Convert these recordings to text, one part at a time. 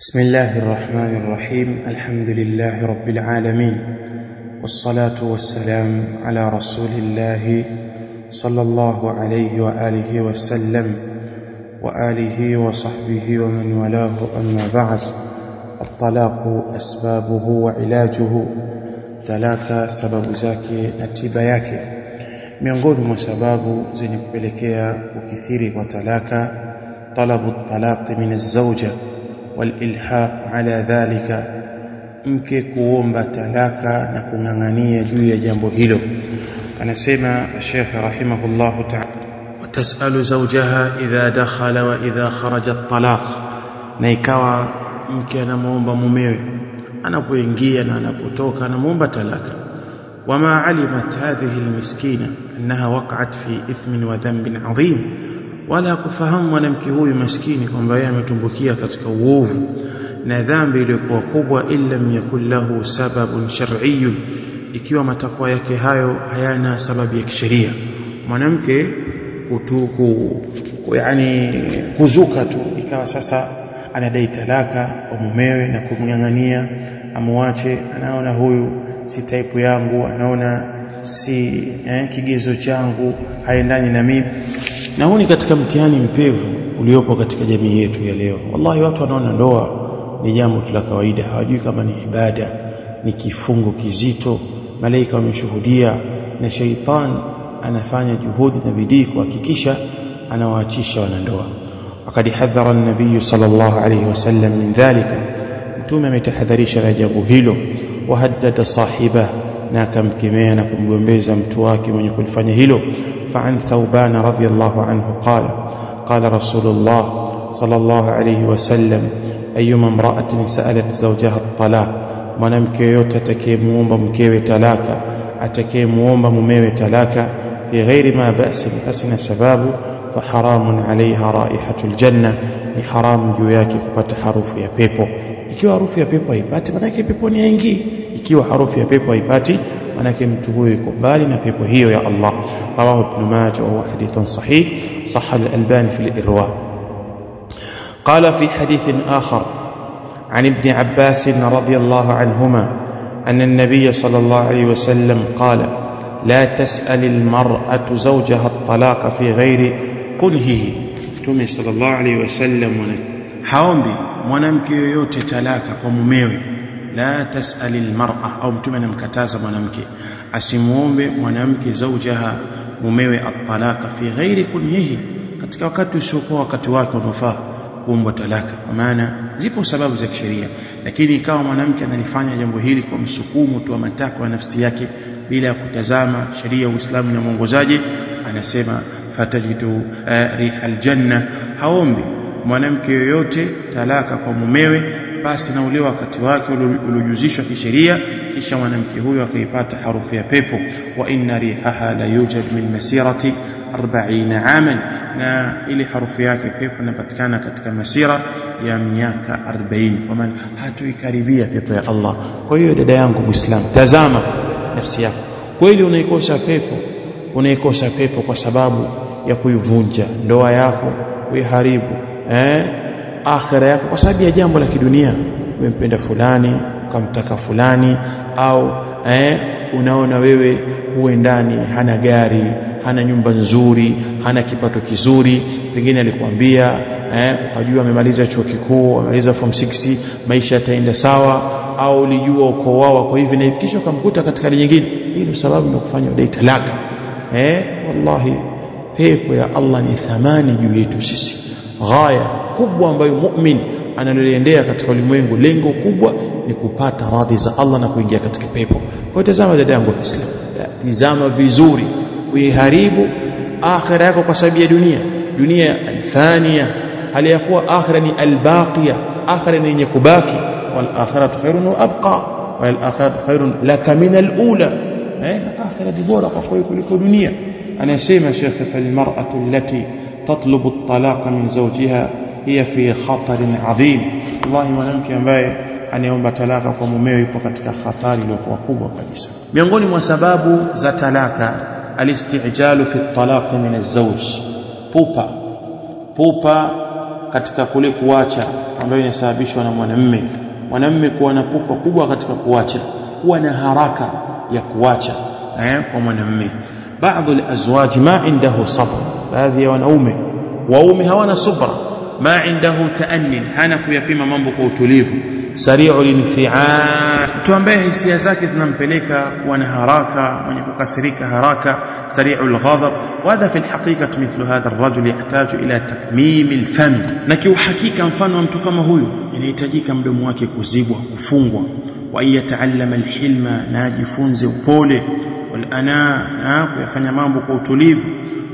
بسم الله الرحمن الرحيم. الحمد لله رب العالمين والصلاة والسلام على رسول الله صلى الله عليه وآله وسلم وآله وصحبه ومن والاه. أما بعد الطلاق أسبابه وعلاجه. talaka sababu zake na tiba yake miongoni mwa kukithiri kwa talaka talabu talaqi min az-zawja walilhaq ala dhalika mke kuomba talaka na kung'ang'ania juu ya jambo hilo anasema Sheikh rahimahullahu ta'ala watasalu zawjaha idha dakhala wa idha kharaja at-talaq na ikawa mke anamuomba mumewe anapoingia na anapotoka anamuomba talaka wama alimat hadhihi almiskina annaha waqa'at fi ithmin wa dhanbin adhim wala kufahamu mwanamke huyu maskini kwamba yeye ametumbukia katika uovu na dhambi iliyokuwa kubwa illa yakun lahu sababun shar'iyyun ikiwa matakwa yake hayo hayana sababu ya kisheria. Mwanamke kutuku yani kuzuka tu ikawa sasa anadai talaka kwa mumewe na kumng'ang'ania amuache anaona huyu si type yangu anaona si eh, kigezo changu haendani na mimi. Na huu ni katika mtihani mpevu uliopo katika jamii yetu ya leo. Wallahi watu wanaona ndoa ni jambo la kawaida. Hawajui kama ni ibada ni kifungo kizito. Malaika wameshuhudia na shaitan anafanya juhudi na bidii kuhakikisha anawaachisha wanandoa. Wakad hadhara an-nabiy sallallahu alayhi wasallam min dhalika. Mtume ametahadharisha na jambo hilo. Wahaddada sahibahu. na akamkemea na kumgombeza mtu wake mwenye kulifanya hilo فعن ثوبان رضي الله عنه قال قال رسول الله صلى الله عليه وسلم أيما امرأة سألت زوجها الطلاق mwanamke yoyote atakayemuomba mkewe talaka atakayemuomba mumewe talaka fi ghairi ma ba'sin hasina sababu فحرام عليها رائحة الجنة ni haramu juu yake kupata harufu ya pepo ikiwa harufu ya pepo haipati manake peponi haingii ikiwa harufu ya pepo haipati manake mtu huyo yuko mbali na pepo hiyo ya Allah rawahu ibn majah wa hadithun sahih sahha al-albani fi al-irwa قال في حديث آخر عن ابن عباس رضي الله عنهما أن النبي صلى الله عليه وسلم قال لا تسأل المرأة زوجها الطلاق في غير kulhihi mtume sallallahu alaihi wasallam haombi mwanamke yoyote talaka kwa mumewe. La tasali almar'a au mtume anamkataza mwanamke. Asimuombe mwanamke zaujaha mumewe at-talaka fi ghairi kunyihi katika wakati usiokuwa wakati wake unaofaa kuombwa talaka. Kwa maana zipo sababu za kisheria. Lakini ikawa mwanamke analifanya jambo hili kwa msukumo tu wa matakwa ya nafsi yake bila ya kutazama sheria ya Uislamu na mwongozaji anasema fatajidu riha aljanna haombi mwanamke yoyote talaka kwa mumewe basi na ule wakati wake uliojuzishwa kisheria kisha mwanamke huyo akaipata harufu ya pepo. Wa inna rihaha la yujad min masirati 40 aman. Na ile harufu yake pepo inapatikana katika masira ya miaka 40 kwa maana hatuikaribia pepo ya Allah. Kwa hiyo dada yangu muislam tazama nafsi yako. Kweli unaikosa pepo? Unaikosa pepo kwa sababu ya kuivunja ndoa yako kuiharibu eh? Akhira yako kwa sababu ya jambo la kidunia. Umempenda fulani ukamtaka fulani au eh unaona wewe huendani hana gari hana nyumba nzuri hana kipato kizuri pengine alikwambia eh ukajua amemaliza chuo kikuu amemaliza form 6 maisha yataenda sawa au ulijua ukoo wao kwa hivi na ukamkuta katika nyingine. Hii ni sababu ya kufanya udai talaka. Eh wallahi pepo ya Allah ni thamani juu yetu sisi ghaya kubwa ambayo mu'min analoliendea katika ulimwengu lengo kubwa ni kupata radhi za Allah na kuingia katika pepo kwa tazama dada yangu Islam tazama vizuri uiharibu akhira yako kwa sababu ya dunia dunia alfania hali ya kuwa akhira ni albaqiya akhira ni yenye kubaki wal akhiratu khairun wa abqa wal akhiratu khairun laka min alula eh akhira ni bora kwa kuliko dunia anasema Sheikh falmar'atu allati الطلاق من min zawjiha hiya fi khatarin adhim wallahi mwanamke ambaye anaomba talaka kwa mumewe yupo katika hatari iliyokuwa kubwa kabisa. Miongoni mwa sababu za talaka alistijalu fi at-talaq min az-zawj. Pupa. Pupa katika kule kuacha ambayo inasababishwa na mwanamme. Mwanamme kuwa na pupa kubwa katika kuacha kuwa na haraka ya kuacha eh kwa mwanamme بعض الأزواج ما عنده صبر. هذه وان أومه. وأومها وأنا صبر ما عنده تأنين هانك يقيم منبق وتليه سريع للثعان تنبيه سياساك إذنم بليك وان هراك وان يقصريك هراك سريع الغضب. وهذا في الحقيقة مثل هذا الرجل يحتاج إلى تكميم الفم. نكي حقيقة فان وامتكم هوي إن يعني يتجيك مدمواك كزيب وكفوم وإن يتعلم الحلم ناجي فونز وبولي walana na kuyafanya mambo kwa utulivu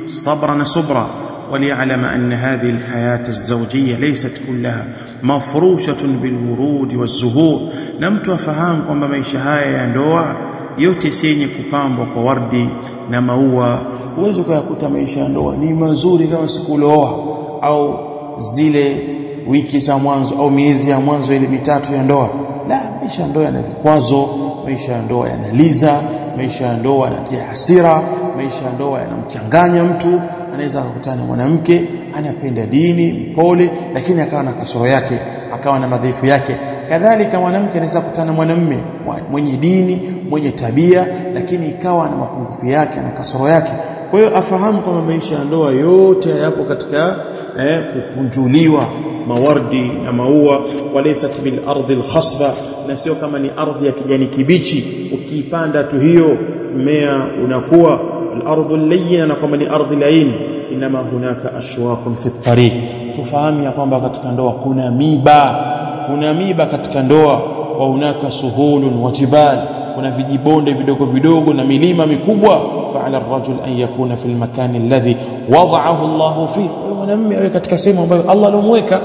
sabra na subra وليعلم أن هذه الحياة الزوجية ليست كلها مفروشة بالورود والزهور لم تفهم kwamba maisha haya ya ndoa yote si yenye kupambwa kwa wardi na maua uwezo kuyakuta maisha ya ndoa ni mazuri kama sikulooa au zile wiki za mwanzo au miezi ya mwanzo ile mitatu ya ndoa la maisha ya ndoa yana vikwazo maisha ya ndoa yanaliza maisha ya ndoa yanatia hasira maisha ya ndoa yanamchanganya mtu anaweza kukutana na mwanamke anapenda dini mpole lakini akawa na kasoro yake akawa na madhaifu yake. Kadhalika mwanamke anaweza kukutana na mwanamume mwenye dini mwenye tabia lakini ikawa na mapungufu yake na kasoro yake. Kwa hiyo afahamu kwamba maisha ya ndoa yote yapo katika eh, kukunjuliwa mawardi na maua walaysat bil ardi al khasba na sio kama ni ardhi ya kijani kibichi. Ukiipanda tu hiyo mmea unakuwa al-ardu layyina na ni ardhi laini. Inama hunaka ashwaqun fi tariq. Tufahamu ya kwamba katika ndoa kuna miba. Kuna miba katika ndoa. Wa hunaka suhulun wa jibal. Kuna vijibonde vidogo vidogo na milima mikubwa. Fa'ala ar-rajul an yakuna fil makani alladhi wada'ahu Allah fi mwanamume awe katika sehemu ambayo Allah alomweka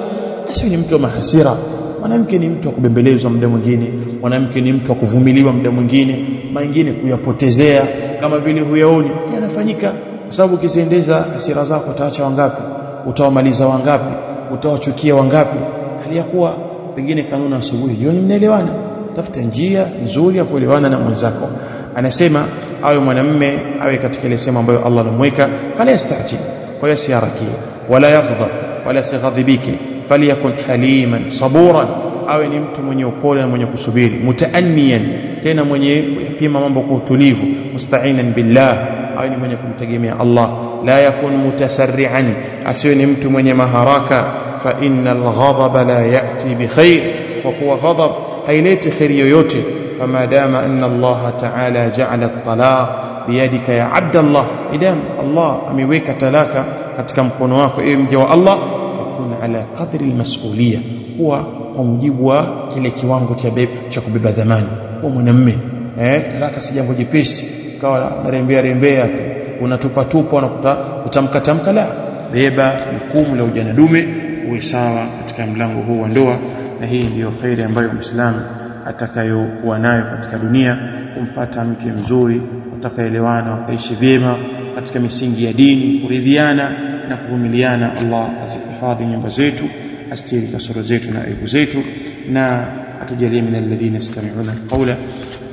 asiwe ni mtu wa mahasira. Mwanamke ni mtu wa kubembelezwa muda mwingine mwanamke ni mtu wa kuvumiliwa muda mwingine mengine kuyapotezea kama vile huyaoni. Yanafanyika kwa sababu ukiziendeza hasira zako utaacha wangapi? Utawamaliza wangapi? Utawachukia wangapi? Hali ya kuwa pengine kanuni asubuhi jioni mnaelewana. Tafuta njia nzuri ya kuelewana na mwenzako. Anasema awe mwanamme awe katika ile sehemu ambayo Allah alomweka fala yastajil ويسيرك ولا يغضب ولا يستغضبك فليكن حليما صبورا. أو إن يمت من يقول من يكسبير متأنيا. تينا من يقيم من بقوتليه مستعينا بالله. أو إن من يكون تجميع الله لا يكون متسرعا. أسير إن يمت من يمهراك فإن الغضب لا يأتي بخير. وقوى غضب هيليت خير يوتي. فما دام أن الله تعالى جعل الطلاق biyadika ya abdallah. Idam Allah ameweka talaka katika mkono wako ewe mja wa Allah fakun ala qadri almas'uliyah huwa kwa mujibu wa kile kiwango cha bebe cha kubeba dhamani kwa mwanamume eh talaka si jambo jepesi. Kawa narembea rembea tu. Unatupa tupa unakuta utamka tamka la. Beba jukumu la ujana dume uwe sawa katika mlango huu wa ndoa. Na hii ndiyo khairi ambayo muislamu atakayokuwa nayo katika dunia kumpata mke mzuri watakaelewana wakaishi vyema katika misingi ya dini kuridhiana na kuvumiliana Allah azihifadhi nyumba zetu astiri kasoro zetu na aibu zetu na atujalie min alladhina yastami'una alqawla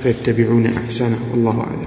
fayattabi'una ahsana wallahu a'lam